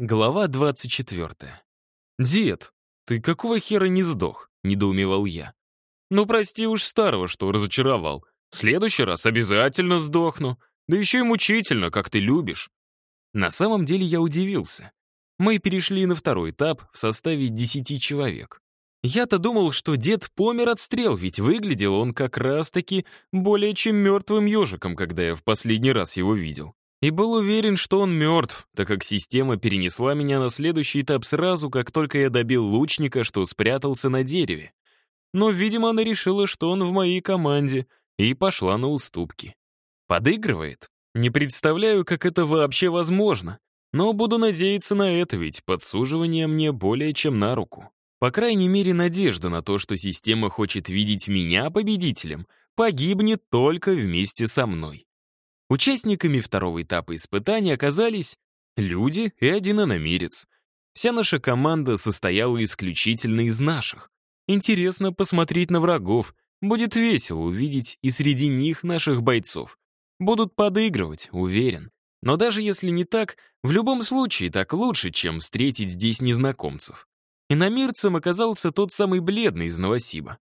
Глава 24. «Дед, ты какого хера не сдох?» — недоумевал я. «Ну, прости уж старого, что разочаровал. В следующий раз обязательно сдохну. Да еще и мучительно, как ты любишь». На самом деле я удивился. Мы перешли на второй этап в составе десяти человек. Я-то думал, что дед помер от стрел, ведь выглядел он как раз-таки более чем мертвым ежиком, когда я в последний раз его видел. И был уверен, что он мертв, так как система перенесла меня на следующий этап сразу, как только я добил лучника, что спрятался на дереве. Но, видимо, она решила, что он в моей команде, и пошла на уступки. Подыгрывает? Не представляю, как это вообще возможно. Но буду надеяться на это, ведь подсуживание мне более чем на руку. По крайней мере, надежда на то, что система хочет видеть меня победителем, погибнет только вместе со мной. Участниками второго этапа испытания оказались люди и один иномерец. Вся наша команда состояла исключительно из наших. Интересно посмотреть на врагов, будет весело увидеть и среди них наших бойцов. Будут подыгрывать, уверен. Но даже если не так, в любом случае так лучше, чем встретить здесь незнакомцев. Иномирцем оказался тот самый бледный из Новосиба.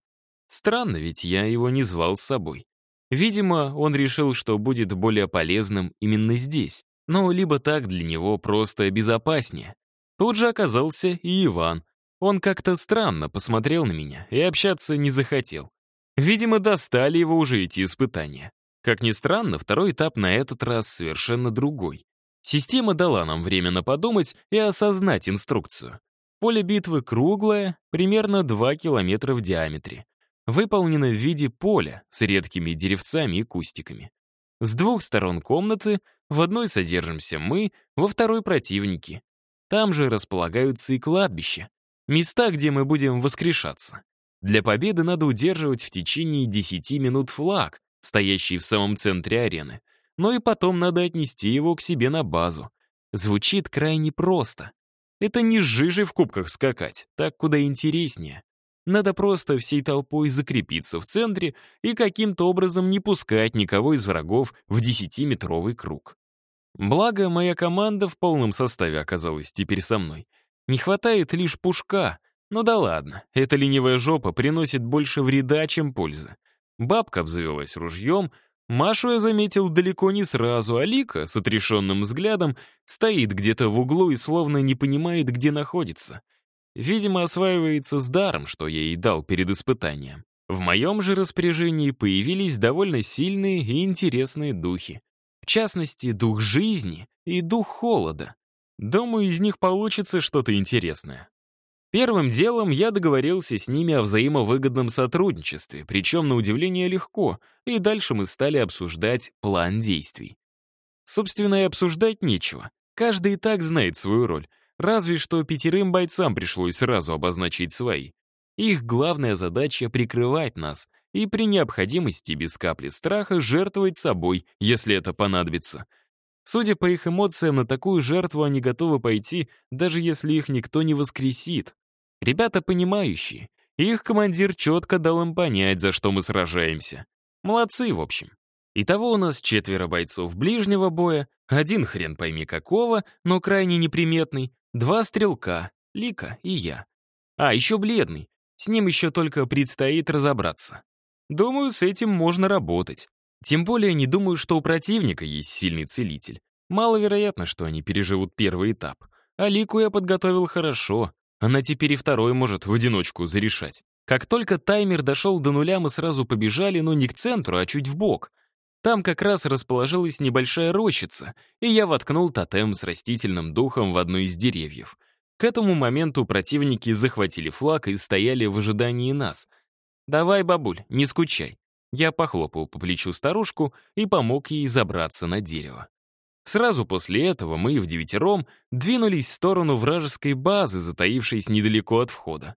Странно, ведь я его не звал с собой. Видимо, он решил, что будет более полезным именно здесь. Но либо так для него просто безопаснее. Тут же оказался и Иван. Он как-то странно посмотрел на меня и общаться не захотел. Видимо, достали его уже эти испытания. Как ни странно, второй этап на этот раз совершенно другой. Система дала нам время подумать и осознать инструкцию. Поле битвы круглое, примерно 2 километра в диаметре выполнена в виде поля с редкими деревцами и кустиками. С двух сторон комнаты, в одной содержимся мы, во второй — противники. Там же располагаются и кладбища, места, где мы будем воскрешаться. Для победы надо удерживать в течение 10 минут флаг, стоящий в самом центре арены, но и потом надо отнести его к себе на базу. Звучит крайне просто. Это не с жижей в кубках скакать, так куда интереснее. Надо просто всей толпой закрепиться в центре и каким-то образом не пускать никого из врагов в десятиметровый круг. Благо, моя команда в полном составе оказалась теперь со мной. Не хватает лишь пушка. Ну да ладно, эта ленивая жопа приносит больше вреда, чем пользы. Бабка обзавелась ружьем, Машу я заметил далеко не сразу, а Лика с отрешенным взглядом стоит где-то в углу и словно не понимает, где находится — Видимо, осваивается с даром, что я ей дал перед испытанием. В моем же распоряжении появились довольно сильные и интересные духи. В частности, дух жизни и дух холода. Думаю, из них получится что-то интересное. Первым делом я договорился с ними о взаимовыгодном сотрудничестве, причем на удивление легко, и дальше мы стали обсуждать план действий. Собственно, и обсуждать нечего. Каждый и так знает свою роль, Разве что пятерым бойцам пришлось сразу обозначить свои. Их главная задача — прикрывать нас и при необходимости без капли страха жертвовать собой, если это понадобится. Судя по их эмоциям, на такую жертву они готовы пойти, даже если их никто не воскресит. Ребята понимающие. Их командир четко дал им понять, за что мы сражаемся. Молодцы, в общем. Итого у нас четверо бойцов ближнего боя, один хрен пойми какого, но крайне неприметный, Два стрелка, Лика и я. А, еще бледный. С ним еще только предстоит разобраться. Думаю, с этим можно работать. Тем более не думаю, что у противника есть сильный целитель. Маловероятно, что они переживут первый этап. А Лику я подготовил хорошо. Она теперь и второй может в одиночку зарешать. Как только таймер дошел до нуля, мы сразу побежали, но не к центру, а чуть в бок. Там как раз расположилась небольшая рощица, и я воткнул тотем с растительным духом в одно из деревьев. К этому моменту противники захватили флаг и стояли в ожидании нас. «Давай, бабуль, не скучай». Я похлопал по плечу старушку и помог ей забраться на дерево. Сразу после этого мы в девятером двинулись в сторону вражеской базы, затаившейся недалеко от входа.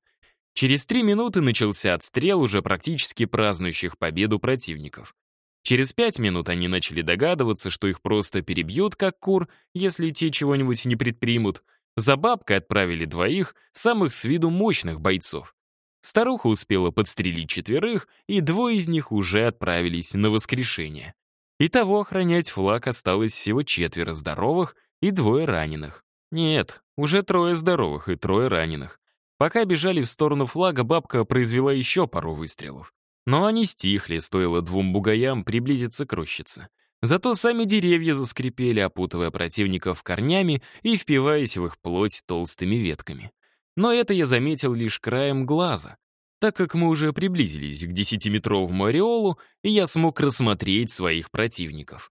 Через три минуты начался отстрел уже практически празднующих победу противников. Через пять минут они начали догадываться, что их просто перебьют, как кур, если те чего-нибудь не предпримут. За бабкой отправили двоих, самых с виду мощных бойцов. Старуха успела подстрелить четверых, и двое из них уже отправились на воскрешение. Итого охранять флаг осталось всего четверо здоровых и двое раненых. Нет, Уже трое здоровых и трое раненых. Пока бежали в сторону флага, бабка произвела еще пару выстрелов. Но они стихли, стоило двум бугаям приблизиться к рощице. Зато сами деревья заскрипели, опутывая противников корнями и впиваясь в их плоть толстыми ветками. Но это я заметил лишь краем глаза, так как мы уже приблизились к десятиметровому ореолу, и я смог рассмотреть своих противников.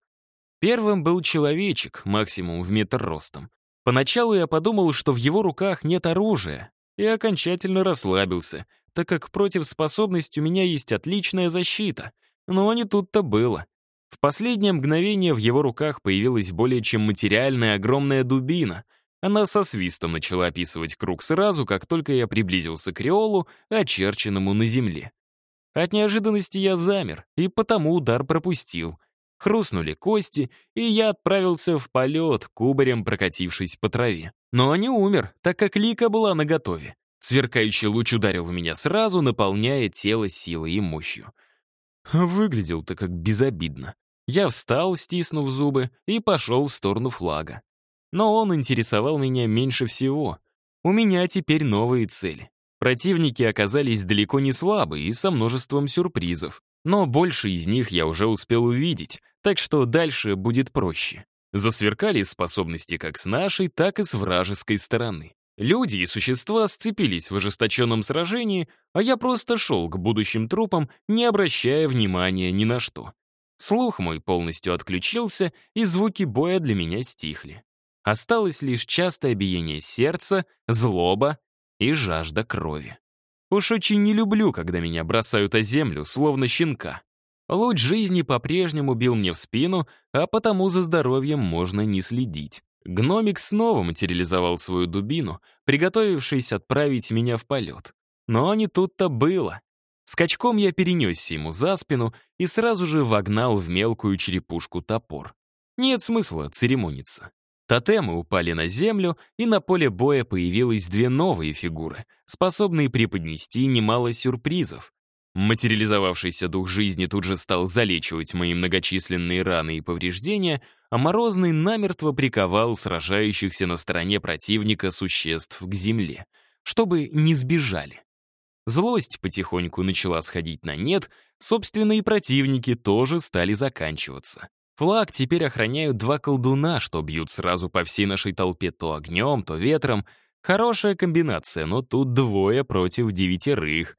Первым был человечек, максимум в метр ростом. Поначалу я подумал, что в его руках нет оружия, и окончательно расслабился, так как против способности у меня есть отличная защита. Но не тут-то было. В последнее мгновение в его руках появилась более чем материальная огромная дубина. Она со свистом начала описывать круг сразу, как только я приблизился к Риолу, очерченному на земле. От неожиданности я замер, и потому удар пропустил. Хрустнули кости, и я отправился в полет, кубарем прокатившись по траве. Но не умер, так как Лика была наготове. Сверкающий луч ударил в меня сразу, наполняя тело силой и мощью. Выглядел-то как безобидно. Я встал, стиснув зубы, и пошел в сторону флага. Но он интересовал меня меньше всего. У меня теперь новые цели. Противники оказались далеко не слабые и со множеством сюрпризов. Но больше из них я уже успел увидеть, так что дальше будет проще. Засверкали способности как с нашей, так и с вражеской стороны. Люди и существа сцепились в ожесточенном сражении, а я просто шел к будущим трупам, не обращая внимания ни на что. Слух мой полностью отключился, и звуки боя для меня стихли. Осталось лишь частое биение сердца, злоба и жажда крови. Уж очень не люблю, когда меня бросают о землю, словно щенка. Луч жизни по-прежнему бил мне в спину, а потому за здоровьем можно не следить. Гномик снова материализовал свою дубину, приготовившись отправить меня в полет. Но не тут-то было. Скачком я перенесся ему за спину и сразу же вогнал в мелкую черепушку топор. Нет смысла церемониться. Тотемы упали на землю, и на поле боя появились две новые фигуры, способные преподнести немало сюрпризов. Материализовавшийся дух жизни тут же стал залечивать мои многочисленные раны и повреждения, а Морозный намертво приковал сражающихся на стороне противника существ к земле, чтобы не сбежали. Злость потихоньку начала сходить на нет, собственные противники тоже стали заканчиваться. Флаг теперь охраняют два колдуна, что бьют сразу по всей нашей толпе то огнем, то ветром. Хорошая комбинация, но тут двое против девятерых.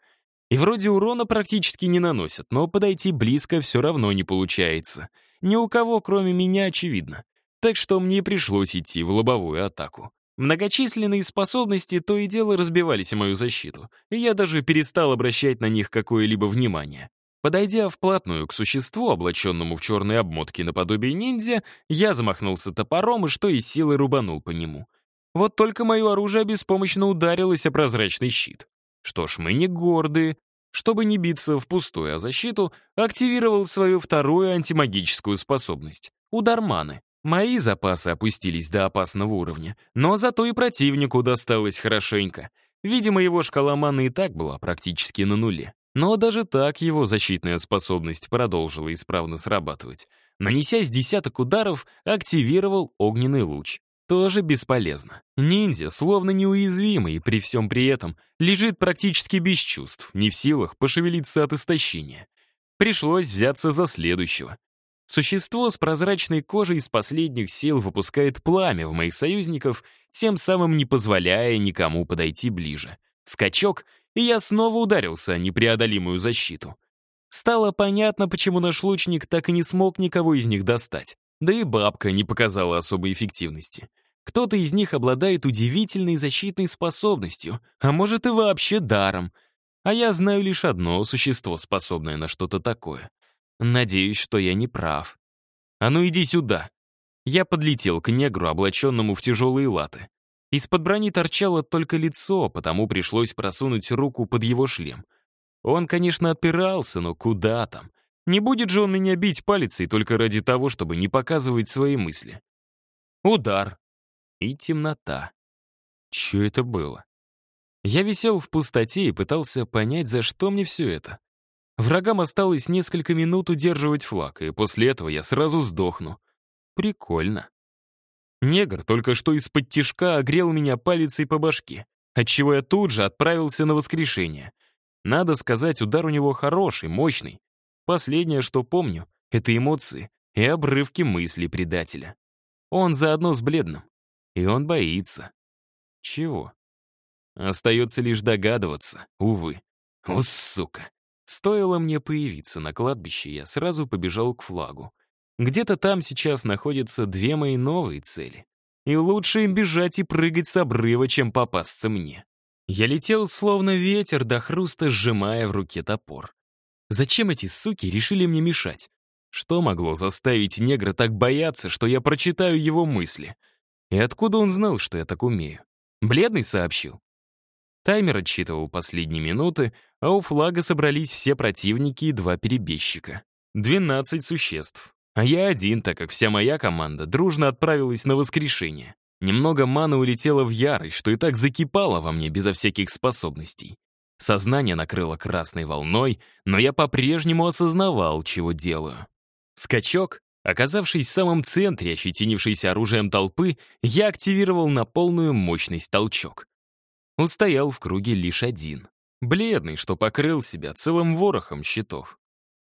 И вроде урона практически не наносят, но подойти близко все равно не получается — ни у кого, кроме меня, очевидно. Так что мне пришлось идти в лобовую атаку. Многочисленные способности то и дело разбивались о мою защиту, и я даже перестал обращать на них какое-либо внимание. Подойдя вплотную к существу, облаченному в черные обмотки наподобие ниндзя, я замахнулся топором и что из силы рубанул по нему. Вот только мое оружие беспомощно ударилось о прозрачный щит. Что ж, мы не гордые, чтобы не биться впустую о защиту, активировал свою вторую антимагическую способность — удар маны. Мои запасы опустились до опасного уровня, но зато и противнику досталось хорошенько. Видимо, его шкала маны и так была практически на нуле. Но даже так его защитная способность продолжила исправно срабатывать. Нанеся с десяток ударов, активировал огненный луч тоже бесполезно. Ниндзя, словно неуязвимый, и при всем при этом лежит практически без чувств, не в силах пошевелиться от истощения. Пришлось взяться за следующего. Существо с прозрачной кожей из последних сил выпускает пламя в моих союзников, тем самым не позволяя никому подойти ближе. Скачок, и я снова ударился о непреодолимую защиту. Стало понятно, почему наш лучник так и не смог никого из них достать. Да и бабка не показала особой эффективности. Кто-то из них обладает удивительной защитной способностью, а может и вообще даром. А я знаю лишь одно существо, способное на что-то такое. Надеюсь, что я не прав. А ну иди сюда. Я подлетел к негру, облаченному в тяжелые латы. Из-под брони торчало только лицо, потому пришлось просунуть руку под его шлем. Он, конечно, отпирался, но куда там? Не будет же он меня бить палицей только ради того, чтобы не показывать свои мысли. Удар и темнота. Че это было? Я висел в пустоте и пытался понять, за что мне все это. Врагам осталось несколько минут удерживать флаг, и после этого я сразу сдохну. Прикольно. Негр только что из-под тишка огрел меня палицей по башке, отчего я тут же отправился на воскрешение. Надо сказать, удар у него хороший, мощный. Последнее, что помню, — это эмоции и обрывки мыслей предателя. Он заодно с бледным. И он боится. Чего? Остается лишь догадываться, увы. О, сука. Стоило мне появиться на кладбище, я сразу побежал к флагу. Где-то там сейчас находятся две мои новые цели. И лучше им бежать и прыгать с обрыва, чем попасться мне. Я летел словно ветер до хруста, сжимая в руке топор. Зачем эти суки решили мне мешать? Что могло заставить негра так бояться, что я прочитаю его мысли? И откуда он знал, что я так умею? Бледный сообщил. Таймер отсчитывал последние минуты, а у флага собрались все противники и два перебежчика. Двенадцать существ. А я один, так как вся моя команда дружно отправилась на воскрешение. Немного маны улетело в ярость, что и так закипало во мне безо всяких способностей. Сознание накрыло красной волной, но я по-прежнему осознавал, чего делаю. Скачок, оказавшись в самом центре ощетинившейся оружием толпы, я активировал на полную мощность толчок. Устоял в круге лишь один. Бледный, что покрыл себя целым ворохом щитов.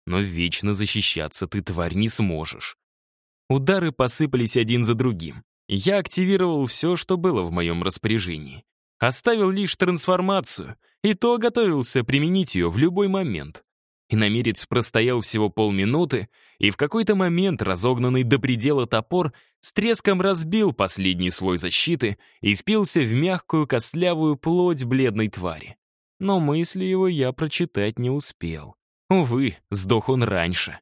Но вечно защищаться ты, тварь, не сможешь. Удары посыпались один за другим. Я активировал все, что было в моем распоряжении. Оставил лишь трансформацию, и то готовился применить ее в любой момент. Иномерец простоял всего полминуты, и в какой-то момент разогнанный до предела топор с треском разбил последний слой защиты и впился в мягкую костлявую плоть бледной твари. Но мысли его я прочитать не успел. Увы, сдох он раньше.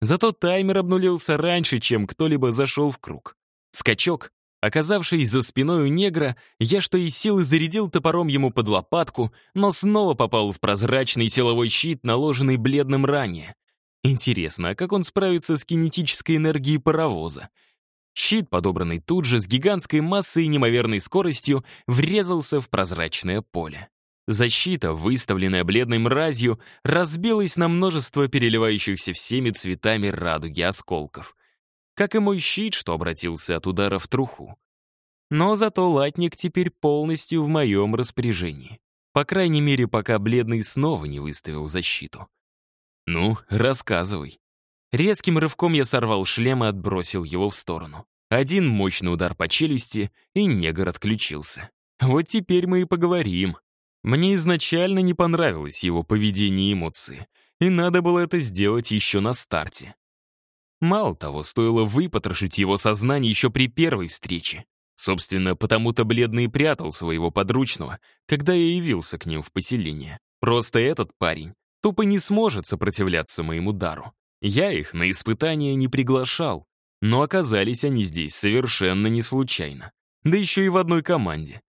Зато таймер обнулился раньше, чем кто-либо зашел в круг. Скачок, Оказавшись за спиной у негра, я что из силы зарядил топором ему под лопатку, но снова попал в прозрачный силовой щит, наложенный бледным ранее. Интересно, а как он справится с кинетической энергией паровоза? Щит, подобранный тут же, с гигантской массой и неимоверной скоростью, врезался в прозрачное поле. Защита, выставленная бледной мразью, разбилась на множество переливающихся всеми цветами радуги осколков как и мой щит, что обратился от удара в труху. Но зато латник теперь полностью в моем распоряжении. По крайней мере, пока бледный снова не выставил защиту. «Ну, рассказывай». Резким рывком я сорвал шлем и отбросил его в сторону. Один мощный удар по челюсти, и негр отключился. Вот теперь мы и поговорим. Мне изначально не понравилось его поведение и эмоции, и надо было это сделать еще на старте. Мало того, стоило выпотрошить его сознание еще при первой встрече. Собственно, потому-то Бледный прятал своего подручного, когда я явился к ним в поселение. Просто этот парень тупо не сможет сопротивляться моему дару. Я их на испытания не приглашал, но оказались они здесь совершенно не случайно. Да еще и в одной команде.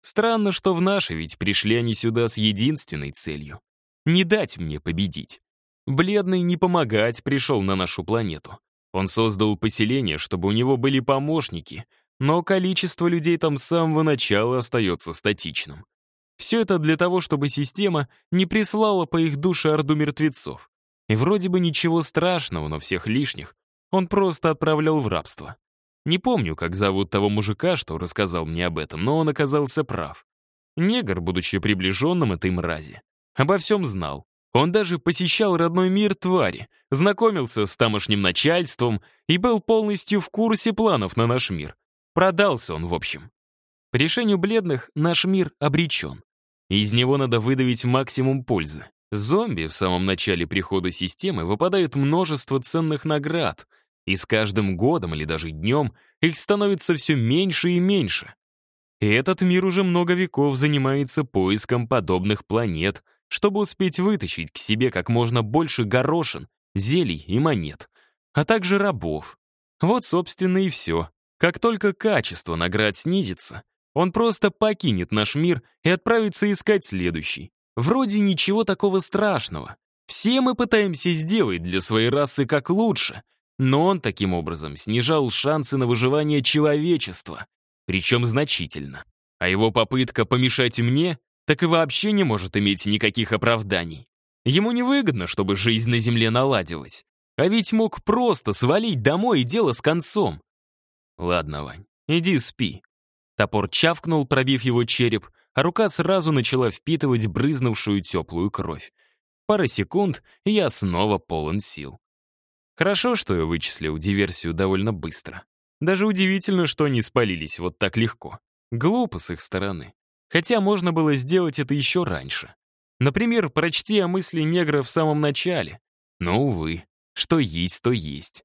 Странно, что в нашей ведь пришли они сюда с единственной целью — не дать мне победить. Бледный не помогать пришел на нашу планету. Он создал поселение, чтобы у него были помощники, но количество людей там с самого начала остается статичным. Все это для того, чтобы система не прислала по их душе орду мертвецов. И вроде бы ничего страшного, но всех лишних он просто отправлял в рабство. Не помню, как зовут того мужика, что рассказал мне об этом, но он оказался прав. Негр, будучи приближенным этой мрази, обо всем знал. Он даже посещал родной мир твари, знакомился с тамошним начальством и был полностью в курсе планов на наш мир. Продался он, в общем. По решению бледных наш мир обречен. Из него надо выдавить максимум пользы. Зомби в самом начале прихода системы выпадает множество ценных наград, и с каждым годом или даже днем их становится все меньше и меньше. Этот мир уже много веков занимается поиском подобных планет, чтобы успеть вытащить к себе как можно больше горошин, зелий и монет, а также рабов. Вот, собственно, и все. Как только качество наград снизится, он просто покинет наш мир и отправится искать следующий. Вроде ничего такого страшного. Все мы пытаемся сделать для своей расы как лучше, но он таким образом снижал шансы на выживание человечества, причем значительно. А его попытка помешать мне так и вообще не может иметь никаких оправданий. Ему невыгодно, чтобы жизнь на Земле наладилась. А ведь мог просто свалить домой и дело с концом. Ладно, Вань, Иди спи». Топор чавкнул, пробив его череп, а рука сразу начала впитывать брызнувшую теплую кровь. Пара секунд, и я снова полон сил. Хорошо, что я вычислил диверсию довольно быстро. Даже удивительно, что они спалились вот так легко. Глупо с их стороны. Хотя можно было сделать это еще раньше. Например, прочти о мысли негра в самом начале. Но, увы, что есть, то есть.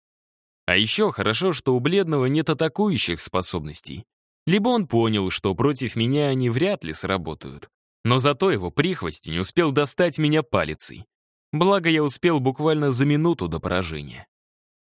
А еще хорошо, что у бледного нет атакующих способностей. Либо он понял, что против меня они вряд ли сработают. Но зато его прихвости не успел достать меня палицей. Благо, я успел буквально за минуту до поражения.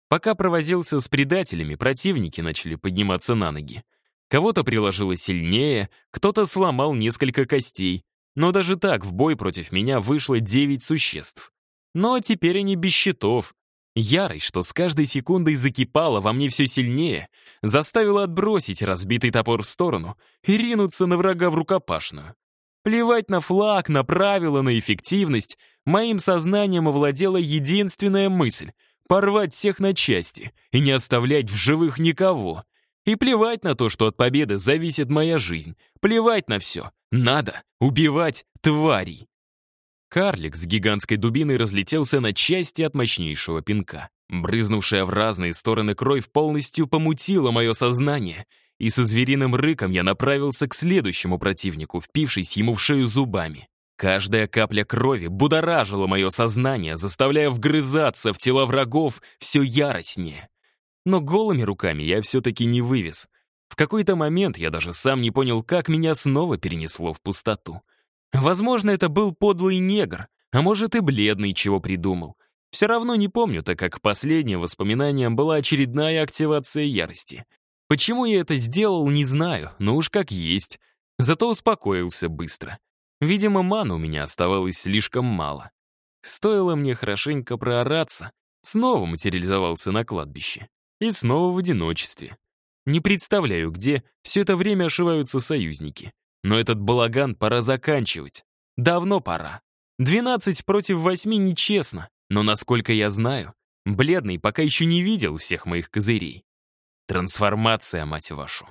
Пока провозился с предателями, противники начали подниматься на ноги. Кого-то приложило сильнее, кто-то сломал несколько костей, но даже так в бой против меня вышло девять существ. Но теперь они без щитов. Ярость, что с каждой секундой закипала во мне все сильнее, заставила отбросить разбитый топор в сторону и ринуться на врага в рукопашную. Плевать на флаг, на правила, на эффективность, моим сознанием овладела единственная мысль — порвать всех на части и не оставлять в живых никого. И плевать на то, что от победы зависит моя жизнь. Плевать на все. Надо убивать тварей. Карлик с гигантской дубиной разлетелся на части от мощнейшего пинка. Брызнувшая в разные стороны кровь полностью помутила мое сознание, и со звериным рыком я направился к следующему противнику, впившись ему в шею зубами. Каждая капля крови будоражила мое сознание, заставляя вгрызаться в тела врагов все яростнее. Но голыми руками я все-таки не вывез. В какой-то момент я даже сам не понял, как меня снова перенесло в пустоту. Возможно, это был подлый негр, а может и бледный, чего придумал. Все равно не помню, так как последним воспоминанием была очередная активация ярости. Почему я это сделал, не знаю, но уж как есть. Зато успокоился быстро. Видимо, мана у меня оставалось слишком мало. Стоило мне хорошенько проораться, снова материализовался на кладбище. И снова в одиночестве. Не представляю, где все это время ошиваются союзники. Но этот балаган пора заканчивать. Давно пора. 12 против 8 нечестно, но, насколько я знаю, Бледный пока еще не видел всех моих козырей. Трансформация, мать вашу.